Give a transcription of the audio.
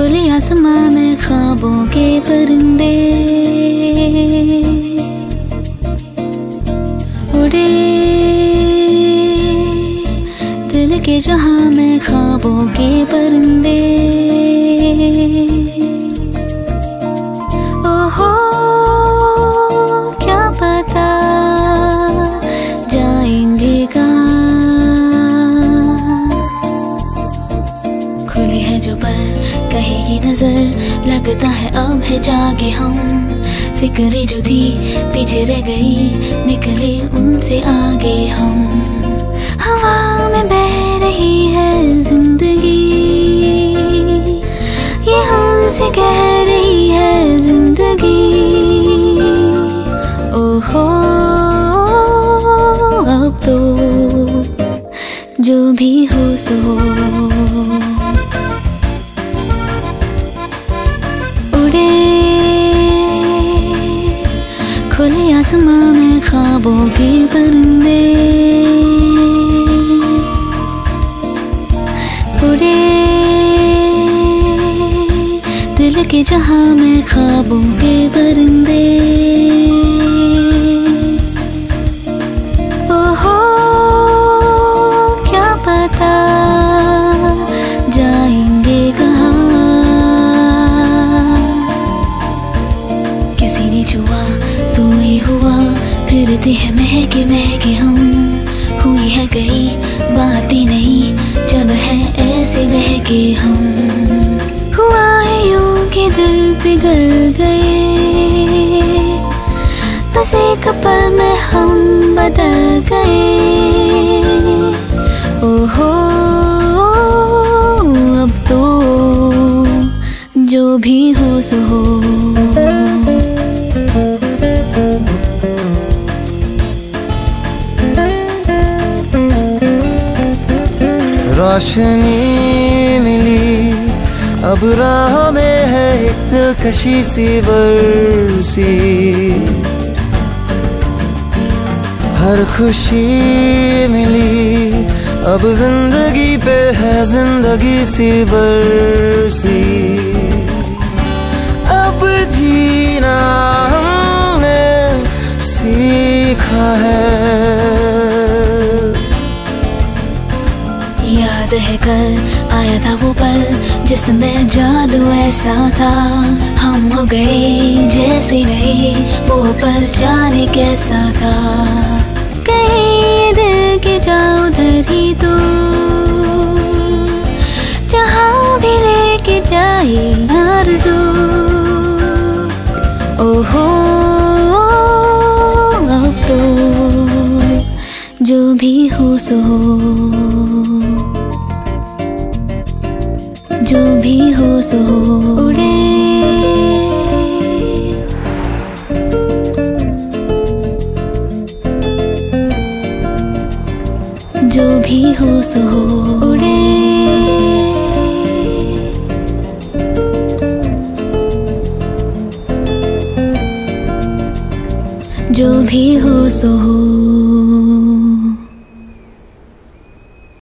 खुले आसमां में ख्वाबों के परिंदे। उड़े। दिल के जहाँ में ख्वाबों के परिंदे। ओहो, क्या पता जाएँगे कहाँ? खुली है जो पर कहेगी नज़र लगता है अब है जागे हम। फिक्रे जो थी पीछे रह गई, निकले उनसे आगे हम। हवा में बह रही है ज़िंदगी। ये हमसे कह रही है ज़िंदगी। ओहो, अब तो जो भी हो सो। उड़े खुले आसमां में ख्वाबों के परिंदे उड़े दिल के जहाँ में ख्वाबों के परिंदे तू ही हुआ फिरते हैं महके महके हम। हुई है गई, बात ही नहीं, जब है ऐसे बहके हम। हुआ है यूँ कि दिल पिघल गए, बस एक पल में हम बदल गए। ओहो, अब तो जो भी हो सो हो। रोशनी मिली। अब राह में है एक दिलकशी सी बरसी। हर खुशी मिली। अब ज़िंदगी पे है ज़िंदगी सी बरसी। अब जीना हमने सीखा है। याद है कल आया था वो पल जिसमें जादू ऐसा था। हम हो गए जैसे नहीं वो पल जाने कैसा था। कहीं दिल के जाओ उधर ही तो जहाँ भी लेके जाए आरज़ू। ओहो, अब तो जो भी हो सो जो भी हो सो उड़े। जो भी हो सो उड़े। जो भी हो सो हो